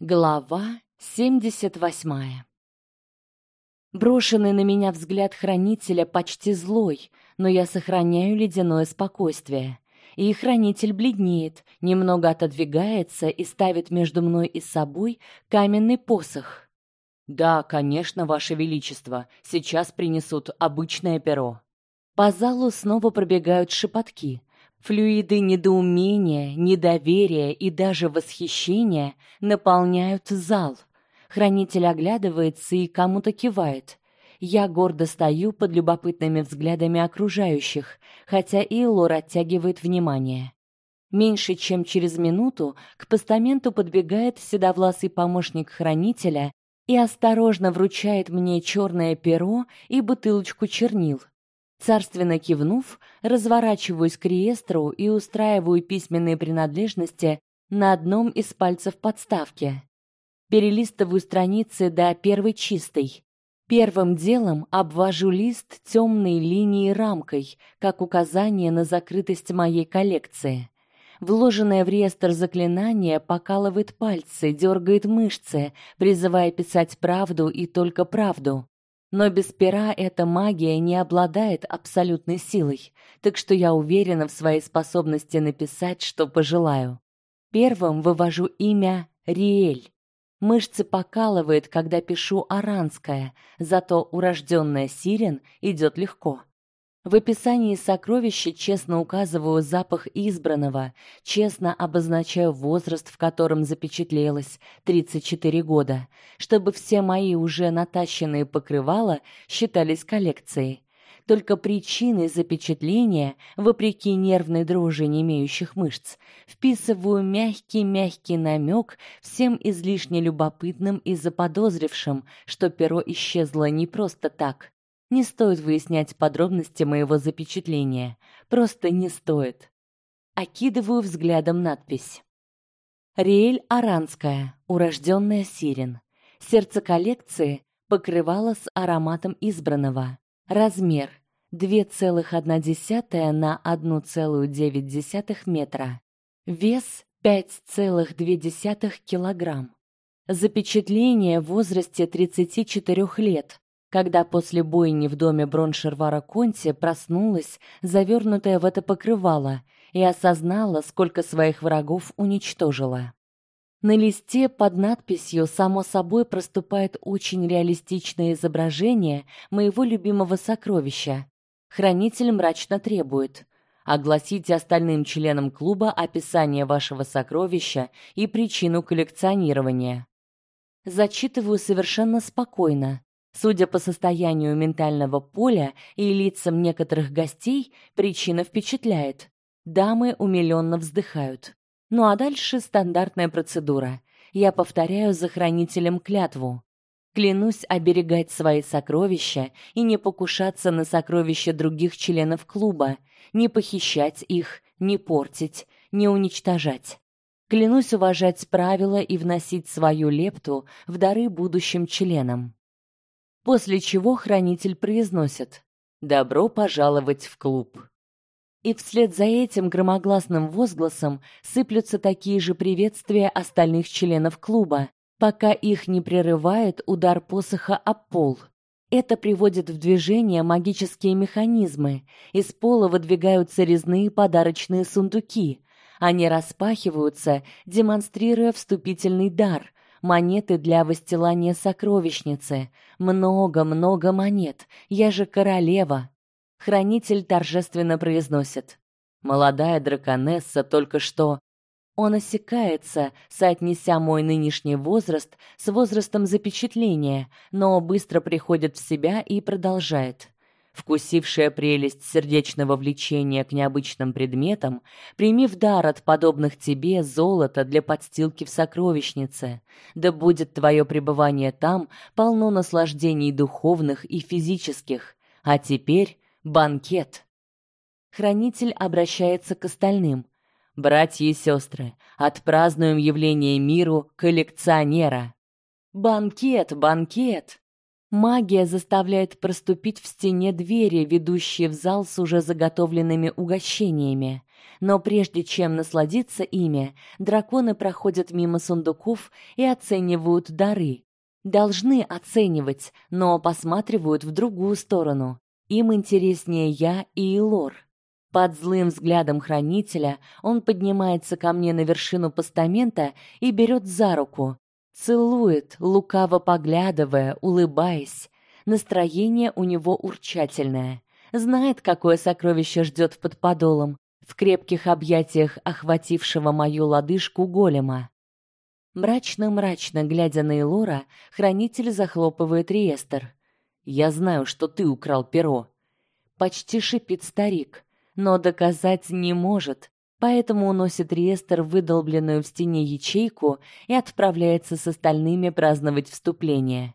Глава 78. Брошенный на меня взгляд хранителя почти злой, но я сохраняю ледяное спокойствие. И хранитель бледнеет, немного отодвигается и ставит между мной и собой каменный посох. Да, конечно, ваше величество, сейчас принесут обычное перо. По залу снова пробегают шепотки. Флюиды недоумения, недоверия и даже восхищения наполняют зал. Хранитель оглядывается и кому-то кивает. Я гордо стою под любопытными взглядами окружающих, хотя и Лор оттягивает внимание. Меньше чем через минуту к постаменту подбегает седовласый помощник хранителя и осторожно вручает мне черное перо и бутылочку чернил. Царственно кивнув, разворачиваюсь к реестру и устраиваю письменные принадлежности на одном из пальцев подставки. Перелистываю страницы до первой чистой. Первым делом обвожу лист темной линией рамкой, как указание на закрытость моей коллекции. Вложенное в реестр заклинание покалывает пальцы, дергает мышцы, призывая писать правду и только правду. Но без пера эта магия не обладает абсолютной силой, так что я уверена в своей способности написать, что пожелаю. Первым вывожу имя Риэль. Мышцы покалывает, когда пишу аранское, зато урожденная Сирен идет легко. В описании сокровища честно указываю запах избранного, честно обозначаю возраст, в котором запечатлелось 34 года, чтобы все мои уже натащенные покрывала считались коллекцией. Только причины запечатления, вопреки нервной дрожи не имеющих мышц, вписываю мягкий-мягкий намек всем излишне любопытным и заподозрившим, что перо исчезло не просто так, не стоит выяснять подробности моего запечатления, просто не стоит. Окидываю взглядом надпись. Риэль Аранская, урожденная Сирен. Сердце коллекции покрывало с ароматом избранного. Размер 2,1 на 1,9 метра. Вес 5,2 килограмм. Запечатление в возрасте 34 лет когда после бойни в доме Броншервара Конти проснулась, завернутая в это покрывало, и осознала, сколько своих врагов уничтожила. На листе под надписью само собой проступает очень реалистичное изображение моего любимого сокровища. Хранитель мрачно требует: огласите остальным членам клуба описание вашего сокровища и причину коллекционирования. Зачитываю совершенно спокойно, Судя по состоянию ментального поля и лицам некоторых гостей, причина впечатляет. Дамы умилённо вздыхают. Ну а дальше стандартная процедура. Я повторяю за хранителем клятву. Клянусь оберегать свои сокровища и не покушаться на сокровища других членов клуба, не похищать их, не портить, не уничтожать. Клянусь уважать правила и вносить свою лепту в дары будущим членам после чего хранитель произносит: "Добро пожаловать в клуб". И вслед за этим громогласным возгласом сыплются такие же приветствия остальных членов клуба, пока их не прерывает удар посоха об пол. Это приводит в движение магические механизмы. Из пола выдвигаются резные подарочные сундуки. Они распахиваются, демонстрируя вступительный дар, монеты для выстилания сокровищницы. Много-много монет. Я же королева. Хранитель торжественно произносит: "Молодая драконесса только что он осекается, соотнеся мой нынешний возраст с возрастом запечатления, но быстро приходит в себя и продолжает вкусившая прелесть сердечного влечения к необычным предметам, прими в дар от подобных тебе золото для подстилки в сокровищнице. Да будет твое пребывание там полно наслаждений духовных и физических. А теперь банкет. Хранитель обращается к остальным. Братья и сестры, отпразднуем явление миру коллекционера. Банкет, банкет. Магия заставляет проступить в стене двери, ведущие в зал с уже заготовленными угощениями. Но прежде чем насладиться ими, драконы проходят мимо сундуков и оценивают дары. Должны оценивать, но посматривают в другую сторону. Им интереснее я и Илор. Под злым взглядом хранителя он поднимается ко мне на вершину постамента и берет за руку, целует, лукаво поглядывая, улыбаясь. Настроение у него урчательное. Знает, какое сокровище ждет под подолом, в крепких объятиях охватившего мою лодыжку голема. Мрачно-мрачно глядя на Элора, хранитель захлопывает реестр. Я знаю, что ты украл перо, почти шипит старик, но доказать не может, поэтому уносит реестр в выдолбленную в стене ячейку и отправляется с остальными праздновать вступление.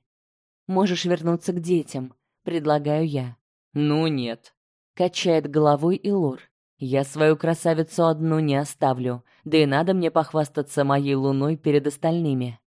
Можешь вернуться к детям, предлагаю я. Ну нет, качает головой Илор. Я свою красавицу одну не оставлю, да и надо мне похвастаться моей луной перед остальными.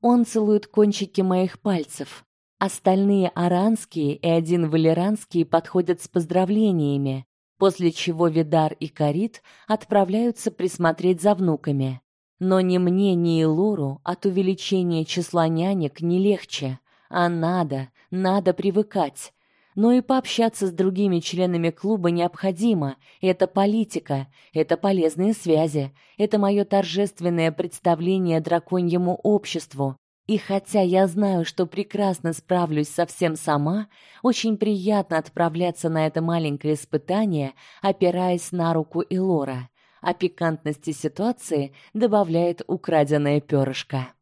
Он целует кончики моих пальцев, Остальные аранские и один валеранский подходят с поздравлениями, после чего Видар и Карит отправляются присмотреть за внуками. Но ни мне, ни Лору от увеличения числа нянек не легче, а надо, надо привыкать. Но и пообщаться с другими членами клуба необходимо. Это политика, это полезные связи, это мое торжественное представление драконьему обществу, и хотя я знаю, что прекрасно справлюсь совсем сама, очень приятно отправляться на это маленькое испытание, опираясь на руку Илора. А пикантности ситуации добавляет украденное перышко.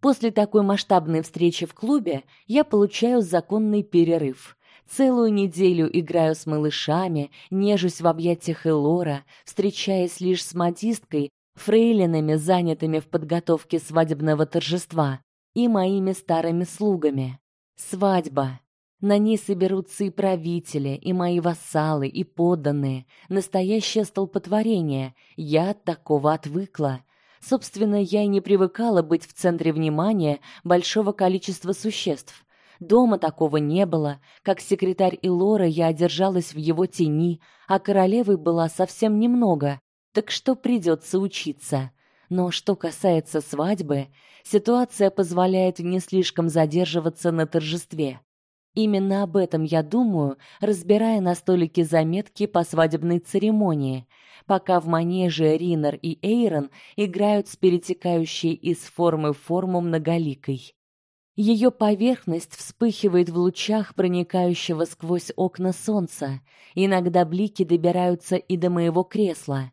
После такой масштабной встречи в клубе я получаю законный перерыв. Целую неделю играю с малышами, нежусь в объятиях Элора, встречаясь лишь с модисткой, фрейлинами, занятыми в подготовке свадебного торжества, и моими старыми слугами. Свадьба. На ней соберутся и правители, и мои вассалы, и подданные. Настоящее столпотворение. Я от такого отвыкла. Собственно, я и не привыкала быть в центре внимания большого количества существ. Дома такого не было. Как секретарь Илора я одержалась в его тени, а королевой была совсем немного так что придется учиться. Но что касается свадьбы, ситуация позволяет не слишком задерживаться на торжестве. Именно об этом я думаю, разбирая на столике заметки по свадебной церемонии, пока в манеже Ринер и Эйрон играют с перетекающей из формы в форму многоликой. Ее поверхность вспыхивает в лучах проникающего сквозь окна солнца. Иногда блики добираются и до моего кресла.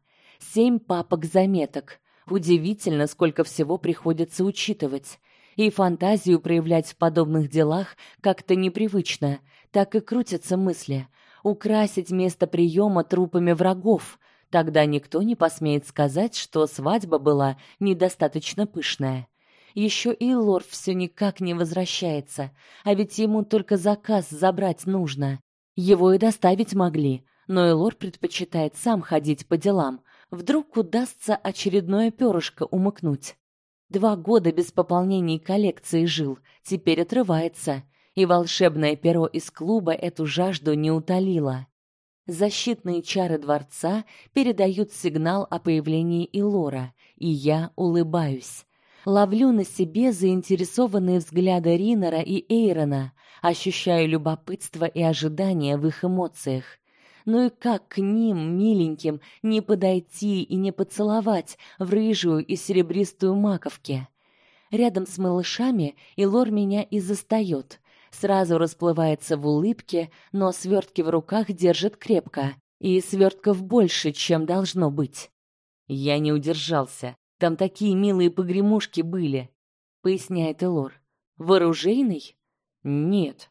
Семь папок заметок. Удивительно, сколько всего приходится учитывать. И фантазию проявлять в подобных делах как-то непривычно. Так и крутятся мысли. Украсить место приема трупами врагов. Тогда никто не посмеет сказать, что свадьба была недостаточно пышная. Еще и Лор все никак не возвращается, а ведь ему только заказ забрать нужно. Его и доставить могли, но Элор предпочитает сам ходить по делам, Вдруг удастся очередное перышко умыкнуть. Два года без пополнений коллекции жил, теперь отрывается, и волшебное перо из клуба эту жажду не утолило. Защитные чары дворца передают сигнал о появлении Илора, и я улыбаюсь. Ловлю на себе заинтересованные взгляды Ринера и Эйрона, ощущаю любопытство и ожидание в их эмоциях. Ну и как к ним, миленьким, не подойти и не поцеловать в рыжую и серебристую маковки? Рядом с малышами Илор меня и застаёт. Сразу расплывается в улыбке, но свертки в руках держит крепко, и свертков больше, чем должно быть. Я не удержался. Там такие милые погремушки были, поясняет Илор. Вооружейный? Нет.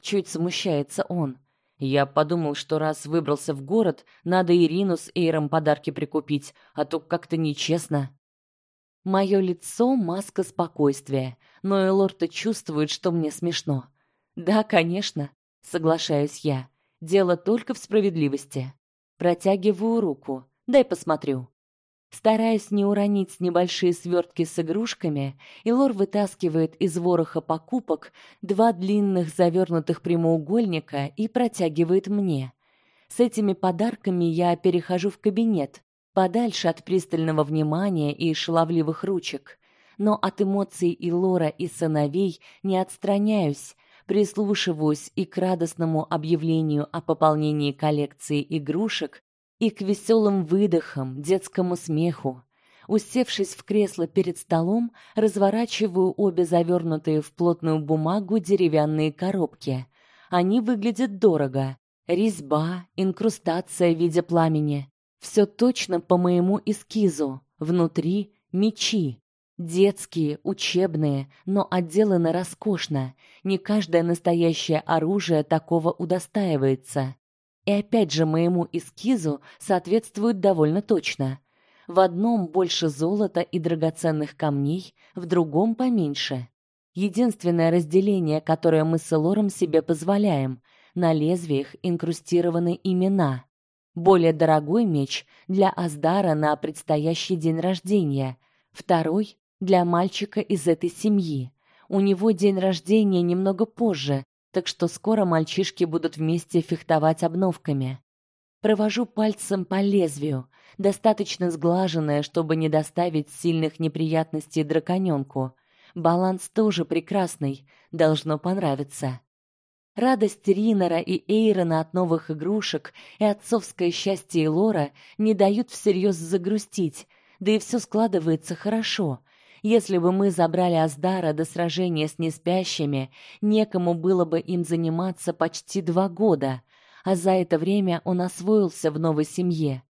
Чуть смущается он. Я подумал, что раз выбрался в город, надо Ирину с Эйром подарки прикупить, а то как-то нечестно. Мое лицо маска спокойствия, но Элорта чувствует, что мне смешно. Да, конечно, соглашаюсь я. Дело только в справедливости. Протягиваю руку. Дай посмотрю. Стараясь не уронить небольшие свертки с игрушками, Илор вытаскивает из вороха покупок два длинных завернутых прямоугольника и протягивает мне. С этими подарками я перехожу в кабинет, подальше от пристального внимания и шаловливых ручек. Но от эмоций Илора и сыновей не отстраняюсь, прислушиваюсь и к радостному объявлению о пополнении коллекции игрушек, и к веселым выдохам, детскому смеху. Усевшись в кресло перед столом, разворачиваю обе завернутые в плотную бумагу деревянные коробки. Они выглядят дорого. Резьба, инкрустация в виде пламени. Все точно по моему эскизу. Внутри мечи. Детские, учебные, но отделаны роскошно. Не каждое настоящее оружие такого удостаивается. И опять же моему эскизу соответствует довольно точно. В одном больше золота и драгоценных камней, в другом поменьше. Единственное разделение, которое мы с Элором себе позволяем, на лезвиях инкрустированы имена. Более дорогой меч для Аздара на предстоящий день рождения, второй для мальчика из этой семьи. У него день рождения немного позже, так что скоро мальчишки будут вместе фехтовать обновками. Провожу пальцем по лезвию, достаточно сглаженное, чтобы не доставить сильных неприятностей драконёнку. Баланс тоже прекрасный, должно понравиться. Радость Ринера и Эйрона от новых игрушек и отцовское счастье Лора не дают всерьез загрустить, да и все складывается хорошо. Если бы мы забрали Аздара до сражения с неспящими, некому было бы им заниматься почти два года, а за это время он освоился в новой семье.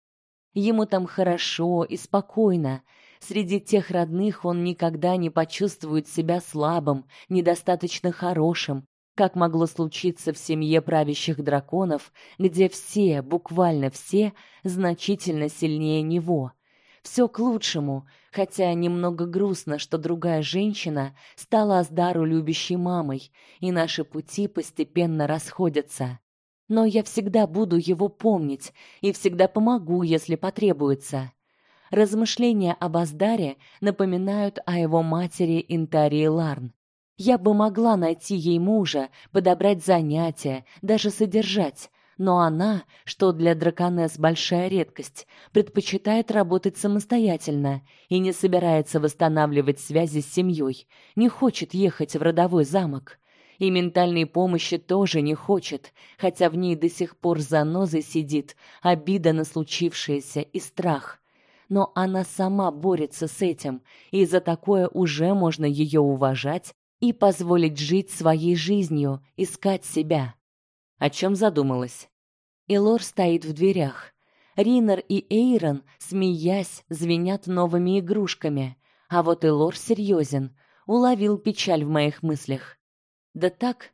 Ему там хорошо и спокойно. Среди тех родных он никогда не почувствует себя слабым, недостаточно хорошим, как могло случиться в семье правящих драконов, где все, буквально все, значительно сильнее него. Все к лучшему, хотя немного грустно, что другая женщина стала Аздару любящей мамой, и наши пути постепенно расходятся. Но я всегда буду его помнить и всегда помогу, если потребуется. Размышления об Аздаре напоминают о его матери Интарии Ларн. Я бы могла найти ей мужа, подобрать занятия, даже содержать, но она, что для драконесс большая редкость, предпочитает работать самостоятельно и не собирается восстанавливать связи с семьей, не хочет ехать в родовой замок. И ментальной помощи тоже не хочет, хотя в ней до сих пор занозой сидит обида на случившееся и страх. Но она сама борется с этим, и за такое уже можно ее уважать и позволить жить своей жизнью, искать себя. О чем задумалась? Элор стоит в дверях. Ринер и Эйрон, смеясь, звенят новыми игрушками, а вот Элор серьезен, уловил печаль в моих мыслях. Да так,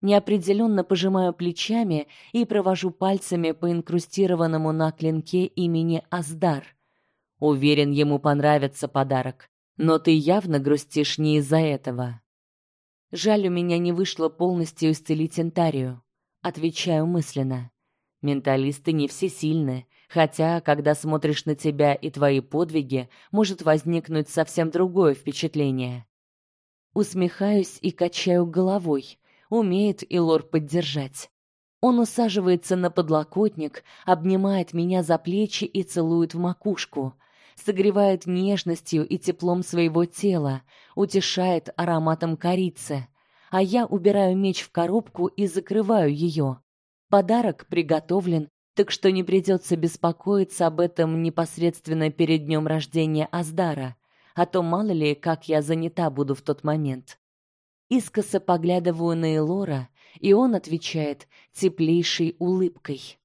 неопределенно пожимаю плечами и провожу пальцами по инкрустированному на клинке имени Аздар. Уверен, ему понравится подарок, но ты явно грустишь не из-за этого. Жаль, у меня не вышло полностью исцелить Энтарию, отвечаю мысленно. Менталисты не все сильны, хотя, когда смотришь на тебя и твои подвиги, может возникнуть совсем другое впечатление. Усмехаюсь и качаю головой. Умеет Илор поддержать. Он усаживается на подлокотник, обнимает меня за плечи и целует в макушку, согревает нежностью и теплом своего тела, утешает ароматом корицы, а я убираю меч в коробку и закрываю ее. Подарок приготовлен, так что не придется беспокоиться об этом непосредственно перед днем рождения Аздара, а то мало ли, как я занята буду в тот момент. Искоса поглядываю на Элора, и он отвечает теплейшей улыбкой.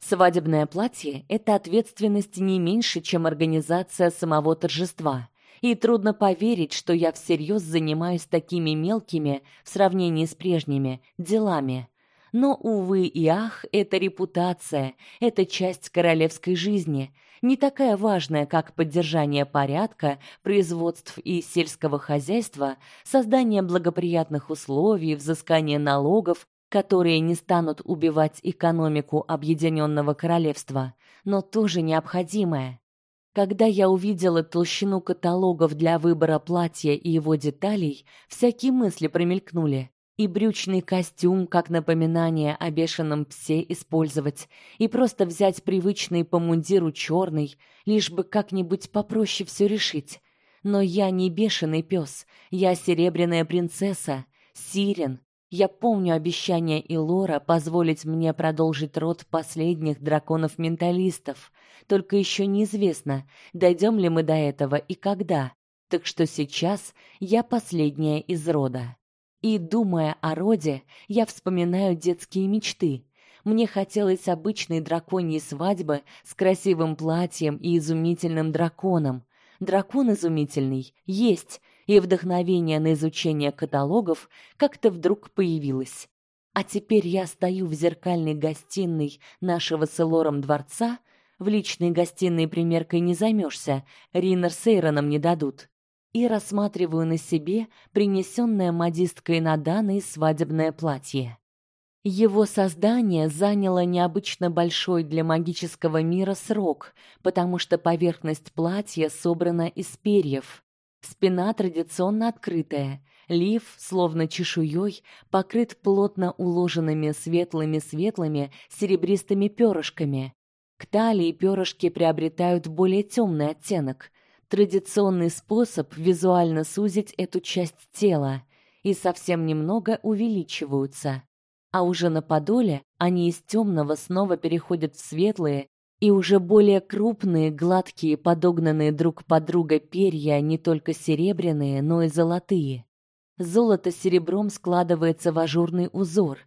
Свадебное платье это ответственность не меньше, чем организация самого торжества. И трудно поверить, что я всерьез занимаюсь такими мелкими в сравнении с прежними делами. Но увы и ах, это репутация, это часть королевской жизни, не такая важная, как поддержание порядка, производств и сельского хозяйства, создание благоприятных условий, взыскание налогов, которые не станут убивать экономику объединенного королевства, но тоже необходимая. Когда я увидела толщину каталогов для выбора платья и его деталей, всякие мысли промелькнули. И брючный костюм, как напоминание о бешеном псе, использовать, и просто взять привычный по мундиру черный, лишь бы как-нибудь попроще все решить. Но я не бешеный пес, я серебряная принцесса, Сирен. Я помню обещание Илора позволить мне продолжить род последних драконов-менталистов. Только еще неизвестно, дойдем ли мы до этого и когда. Так что сейчас я последняя из рода. И думая о роде, я вспоминаю детские мечты. Мне хотелось обычной драконьей свадьбы с красивым платьем и изумительным драконом. Дракон изумительный есть, и вдохновение на изучение каталогов как-то вдруг появилось. А теперь я стою в зеркальной гостиной нашего с Элором дворца. В личной гостиной примеркой не займешься, Ринер с Эйроном не дадут и рассматриваю на себе принесенное модисткой Наданой свадебное платье. Его создание заняло необычно большой для магического мира срок, потому что поверхность платья собрана из перьев. Спина традиционно открытая, лиф, словно чешуей, покрыт плотно уложенными светлыми-светлыми серебристыми перышками. К талии перышки приобретают более темный оттенок, традиционный способ визуально сузить эту часть тела, и совсем немного увеличиваются. А уже на подоле они из темного снова переходят в светлые и уже более крупные, гладкие, подогнанные друг под друга перья, не только серебряные, но и золотые. Золото серебром складывается в ажурный узор.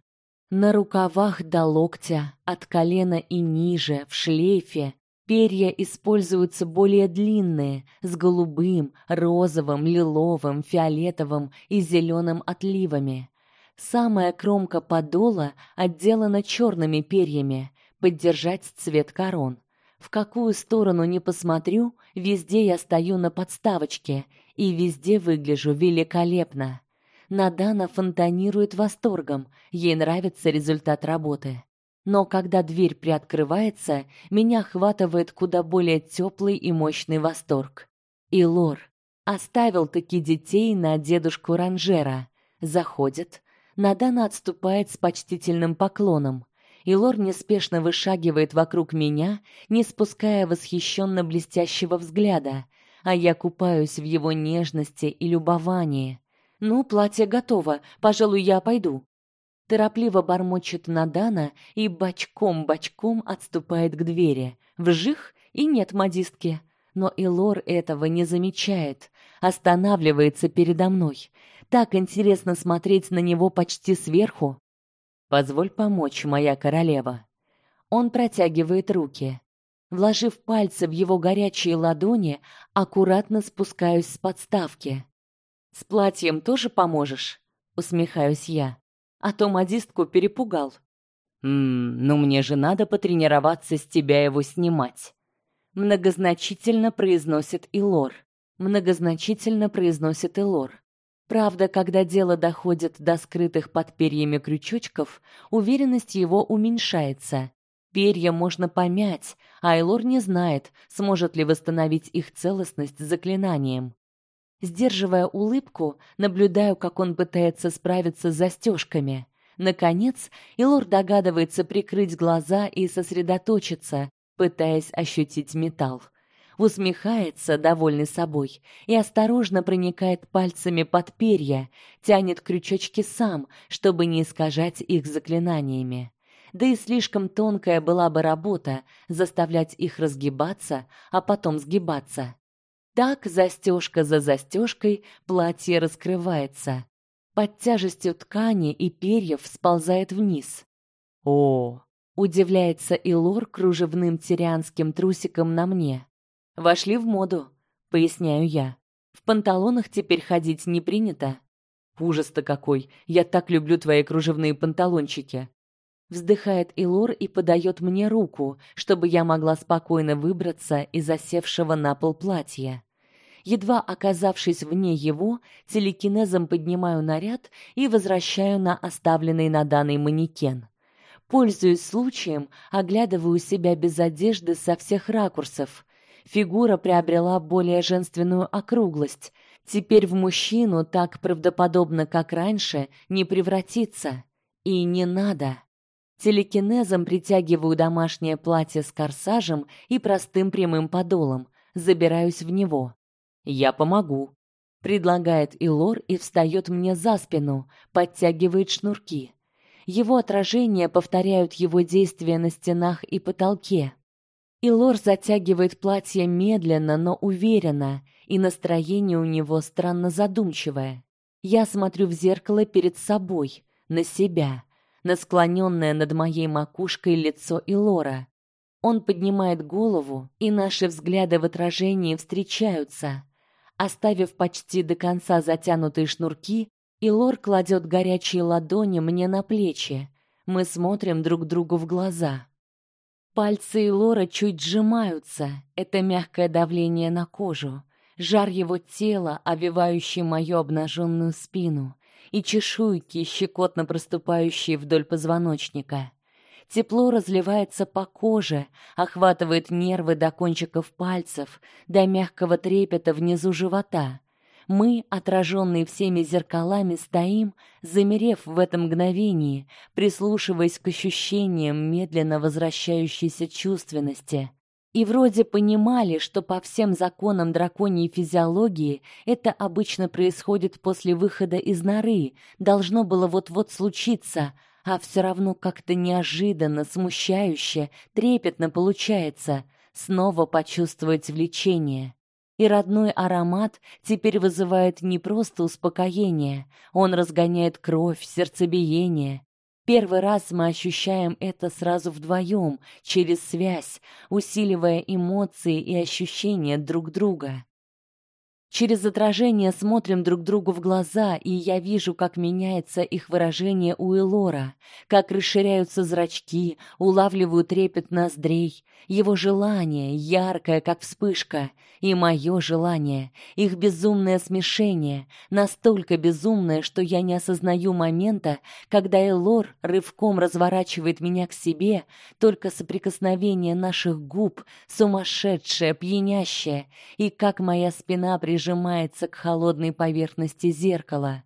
На рукавах до локтя, от колена и ниже, в шлейфе, Перья используются более длинные, с голубым, розовым, лиловым, фиолетовым и зеленым отливами. Самая кромка подола отделана черными перьями, поддержать цвет корон. В какую сторону ни посмотрю, везде я стою на подставочке и везде выгляжу великолепно. Надана фонтанирует восторгом, ей нравится результат работы. Но когда дверь приоткрывается, меня охватывает куда более теплый и мощный восторг. И Лор оставил таки детей на дедушку Ранжера. Заходит, Надана отступает с почтительным поклоном. И Лор неспешно вышагивает вокруг меня, не спуская восхищенно блестящего взгляда, а я купаюсь в его нежности и любовании. Ну, платье готово. Пожалуй, я пойду торопливо бормочет Надана и бочком-бочком отступает к двери. Вжих и нет модистки. Но Илор этого не замечает, останавливается передо мной. Так интересно смотреть на него почти сверху. Позволь помочь, моя королева. Он протягивает руки. Вложив пальцы в его горячие ладони, аккуратно спускаюсь с подставки. С платьем тоже поможешь? усмехаюсь я а то модистку перепугал. «Ммм, ну мне же надо потренироваться с тебя его снимать», многозначительно произносит Илор. Многозначительно произносит Илор. Правда, когда дело доходит до скрытых под перьями крючочков, уверенность его уменьшается. Перья можно помять, а Илор не знает, сможет ли восстановить их целостность заклинанием. Сдерживая улыбку, наблюдаю, как он пытается справиться с застежками. Наконец, Илор догадывается прикрыть глаза и сосредоточиться, пытаясь ощутить металл. Усмехается, довольный собой, и осторожно проникает пальцами под перья, тянет крючочки сам, чтобы не искажать их заклинаниями. Да и слишком тонкая была бы работа заставлять их разгибаться, а потом сгибаться. Так застежка за застежкой платье раскрывается. Под тяжестью ткани и перьев сползает вниз. О, удивляется Илор кружевным тирианским трусиком на мне. Вошли в моду, поясняю я. В панталонах теперь ходить не принято. Ужас-то какой! Я так люблю твои кружевные панталончики. Вздыхает Илор и подает мне руку, чтобы я могла спокойно выбраться из засевшего на пол платья. Едва оказавшись вне его, телекинезом поднимаю наряд и возвращаю на оставленный на данный манекен. Пользуясь случаем, оглядываю себя без одежды со всех ракурсов. Фигура приобрела более женственную округлость. Теперь в мужчину так правдоподобно, как раньше, не превратиться. И не надо. Телекинезом притягиваю домашнее платье с корсажем и простым прямым подолом. Забираюсь в него. Я помогу, предлагает Илор и встает мне за спину, подтягивает шнурки. Его отражения повторяют его действия на стенах и потолке. Илор затягивает платье медленно, но уверенно, и настроение у него странно задумчивое. Я смотрю в зеркало перед собой, на себя, на склоненное над моей макушкой лицо Илора. Он поднимает голову, и наши взгляды в отражении встречаются. Оставив почти до конца затянутые шнурки, Илор кладет горячие ладони мне на плечи. Мы смотрим друг другу в глаза. Пальцы Илора чуть сжимаются. Это мягкое давление на кожу, жар его тела, обвивающий мою обнаженную спину, и чешуйки, щекотно проступающие вдоль позвоночника. Тепло разливается по коже, охватывает нервы до кончиков пальцев, до мягкого трепета внизу живота. Мы, отраженные всеми зеркалами, стоим, замерев в этом мгновении, прислушиваясь к ощущениям медленно возвращающейся чувственности. И вроде понимали, что по всем законам драконьей физиологии это обычно происходит после выхода из норы, должно было вот-вот случиться, а все равно как-то неожиданно, смущающе, трепетно получается снова почувствовать влечение. И родной аромат теперь вызывает не просто успокоение, он разгоняет кровь, сердцебиение. Первый раз мы ощущаем это сразу вдвоем, через связь, усиливая эмоции и ощущения друг друга. Через отражение смотрим друг другу в глаза, и я вижу, как меняется их выражение у Элора, как расширяются зрачки, улавливаю трепет ноздрей, его желание, яркое, как вспышка, и мое желание, их безумное смешение, настолько безумное, что я не осознаю момента, когда Элор рывком разворачивает меня к себе, только соприкосновение наших губ, сумасшедшее, пьянящее, и как моя спина прижимается к холодной поверхности зеркала.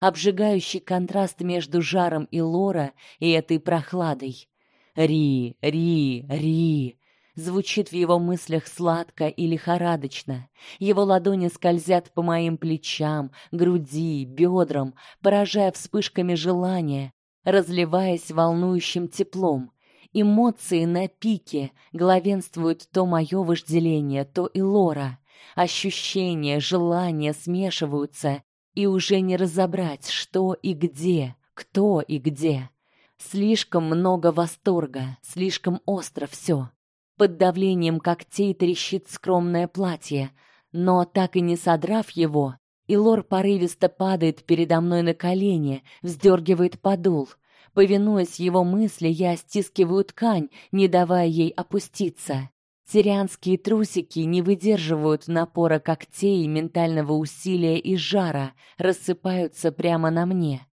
Обжигающий контраст между жаром и Лора и этой прохладой. Ри, Ри, Ри звучит в его мыслях сладко и лихорадочно. Его ладони скользят по моим плечам, груди, бедрам, поражая вспышками желания, разливаясь волнующим теплом. Эмоции на пике, главенствуют то мое вожделение, то и Лора. Ощущения, желания смешиваются, и уже не разобрать, что и где, кто и где. Слишком много восторга, слишком остро все. Под давлением когтей трещит скромное платье, но так и не содрав его, Илор порывисто падает передо мной на колени, вздергивает подол. Повинуясь его мысли, я стискиваю ткань, не давая ей опуститься. Тирианские трусики не выдерживают напора когтей, ментального усилия и жара, рассыпаются прямо на мне.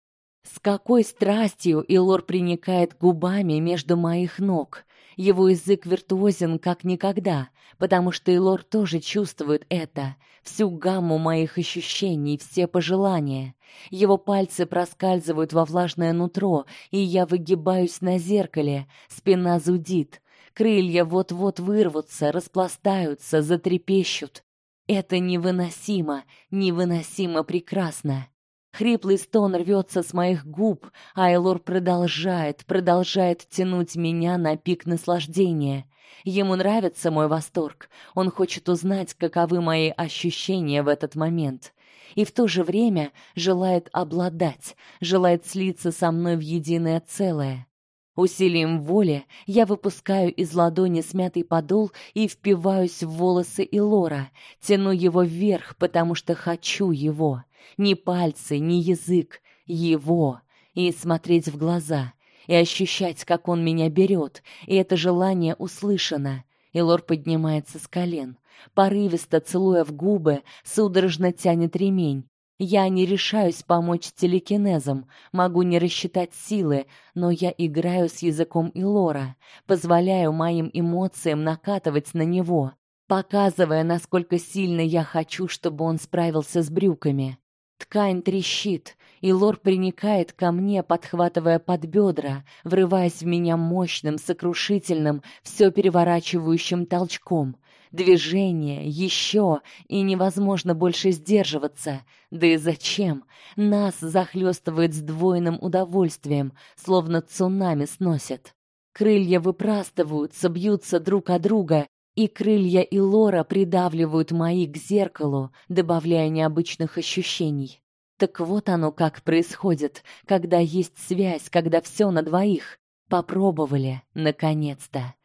С какой страстью Илор приникает губами между моих ног. Его язык виртуозен как никогда, потому что Илор тоже чувствует это, всю гамму моих ощущений, все пожелания. Его пальцы проскальзывают во влажное нутро, и я выгибаюсь на зеркале, спина зудит. Крылья вот-вот вырвутся, распластаются, затрепещут. Это невыносимо, невыносимо прекрасно. Хриплый стон рвется с моих губ, а Элор продолжает, продолжает тянуть меня на пик наслаждения. Ему нравится мой восторг. Он хочет узнать, каковы мои ощущения в этот момент. И в то же время желает обладать, желает слиться со мной в единое целое. Усилием воли я выпускаю из ладони смятый подол и впиваюсь в волосы Илора, тяну его вверх, потому что хочу его, ни пальцы, ни язык, его, и смотреть в глаза, и ощущать, как он меня берет, и это желание услышано. Илор поднимается с колен, порывисто целуя в губы, судорожно тянет ремень, я не решаюсь помочь телекинезом, могу не рассчитать силы, но я играю с языком Илора, позволяю моим эмоциям накатывать на него. показывая, насколько сильно я хочу, чтобы он справился с брюками. Ткань трещит, и Лор приникает ко мне, подхватывая под бедра, врываясь в меня мощным, сокрушительным, все переворачивающим толчком. Движение, еще, и невозможно больше сдерживаться. Да и зачем? Нас захлестывает сдвоенным удовольствием, словно цунами сносит. Крылья выпрастываются, бьются друг о друга, и крылья и Лора придавливают мои к зеркалу, добавляя необычных ощущений. Так вот оно как происходит, когда есть связь, когда все на двоих. Попробовали, наконец-то.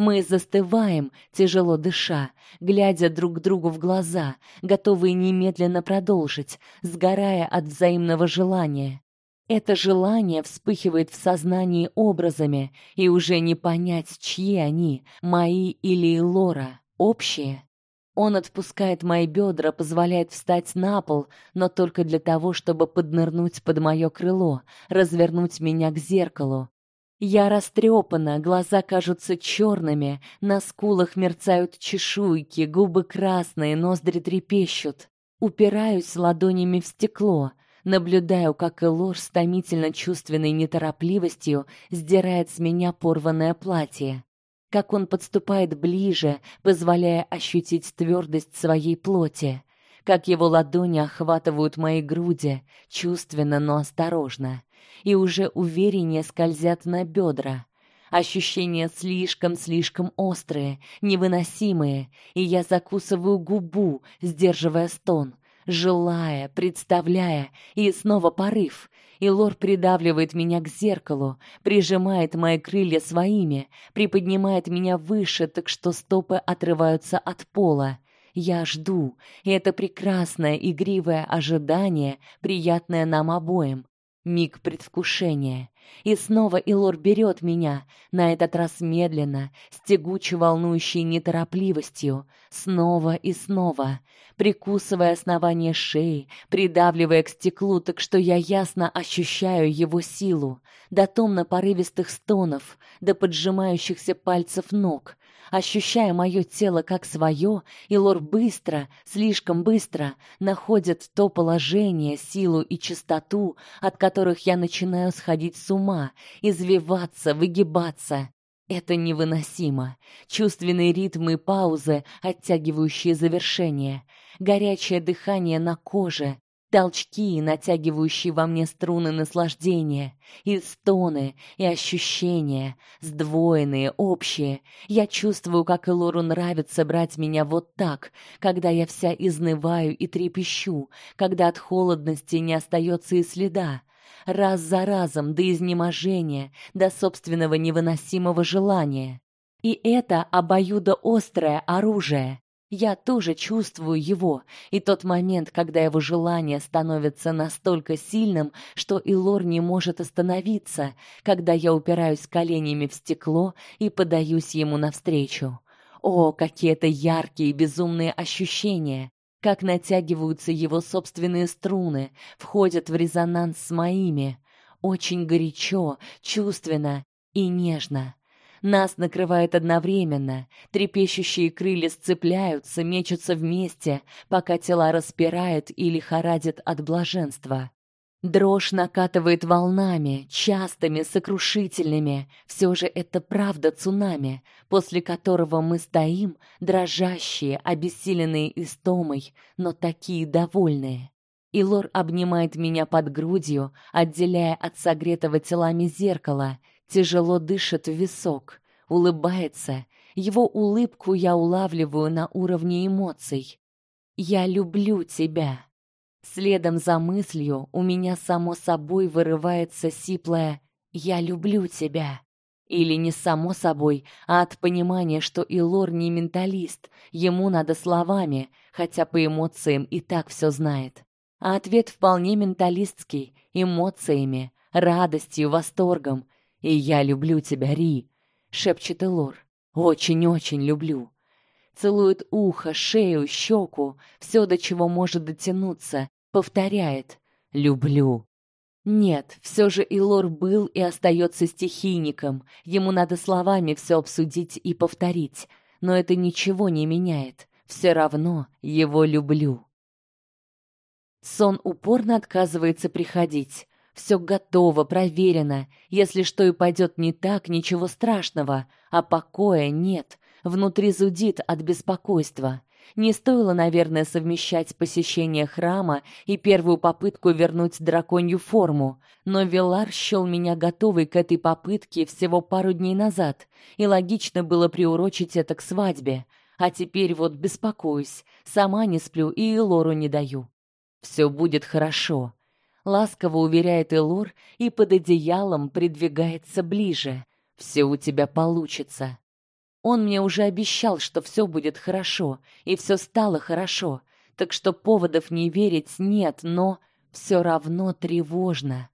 Мы застываем, тяжело дыша, глядя друг другу в глаза, готовые немедленно продолжить, сгорая от взаимного желания. Это желание вспыхивает в сознании образами, и уже не понять, чьи они, мои или Лора, общие. Он отпускает мои бедра, позволяет встать на пол, но только для того, чтобы поднырнуть под мое крыло, развернуть меня к зеркалу. Я растрепана, глаза кажутся черными, на скулах мерцают чешуйки, губы красные, ноздри трепещут. Упираюсь ладонями в стекло, Наблюдаю, как Элор с томительно чувственной неторопливостью сдирает с меня порванное платье. Как он подступает ближе, позволяя ощутить твердость своей плоти. Как его ладони охватывают мои груди, чувственно, но осторожно. И уже увереннее скользят на бедра. Ощущения слишком-слишком острые, невыносимые, и я закусываю губу, сдерживая стон желая, представляя, и снова порыв. И Лор придавливает меня к зеркалу, прижимает мои крылья своими, приподнимает меня выше, так что стопы отрываются от пола. Я жду, и это прекрасное игривое ожидание, приятное нам обоим. Миг предвкушения. И снова Илор берет меня, на этот раз медленно, с тягуче волнующей неторопливостью, снова и снова, прикусывая основание шеи, придавливая к стеклу, так что я ясно ощущаю его силу, до томно-порывистых стонов, до поджимающихся пальцев ног, ощущая мое тело как свое, и Лор быстро, слишком быстро находит то положение, силу и чистоту, от которых я начинаю сходить с ума, извиваться, выгибаться. Это невыносимо. Чувственные ритмы и паузы, оттягивающие завершение, горячее дыхание на коже, толчки, натягивающие во мне струны наслаждения, и стоны, и ощущения, сдвоенные, общие. Я чувствую, как Элору нравится брать меня вот так, когда я вся изнываю и трепещу, когда от холодности не остается и следа. Раз за разом до изнеможения, до собственного невыносимого желания. И это обоюдоострое оружие, я тоже чувствую его, и тот момент, когда его желание становится настолько сильным, что Илор не может остановиться, когда я упираюсь коленями в стекло и подаюсь ему навстречу. О, какие это яркие и безумные ощущения! Как натягиваются его собственные струны, входят в резонанс с моими. Очень горячо, чувственно и нежно. Нас накрывает одновременно. Трепещущие крылья сцепляются, мечутся вместе, пока тела распирает и лихорадит от блаженства. Дрожь накатывает волнами, частыми, сокрушительными. Все же это правда цунами, после которого мы стоим, дрожащие, обессиленные истомой, но такие довольные. Илор обнимает меня под грудью, отделяя от согретого телами зеркала, тяжело дышит в висок, улыбается. Его улыбку я улавливаю на уровне эмоций. Я люблю тебя. Следом за мыслью у меня само собой вырывается сиплое я люблю тебя. Или не само собой, а от понимания, что Илор не менталист, ему надо словами, хотя по эмоциям и так все знает. А ответ вполне менталистский, эмоциями, радостью, восторгом, и я люблю тебя, Ри, шепчет Элор. Очень-очень люблю. Целует ухо, шею, щеку, все, до чего может дотянуться, повторяет: "Люблю". Нет, все же Илор был и остается стихийником. Ему надо словами все обсудить и повторить. но это ничего не меняет. Все равно его люблю. Сон упорно отказывается приходить. Все готово, проверено. Если что и пойдет не так, ничего страшного, а покоя нет. Внутри зудит от беспокойства. Не стоило, наверное, совмещать посещение храма и первую попытку вернуть драконью форму, но Велар счел меня готовой к этой попытке всего пару дней назад, и логично было приурочить это к свадьбе. А теперь вот беспокоюсь, сама не сплю и Лору не даю. Все будет хорошо, ласково уверяет Элор и под одеялом придвигается ближе. Все у тебя получится. Он мне уже обещал, что все будет хорошо, и все стало хорошо. Так что поводов не верить нет, но все равно тревожно.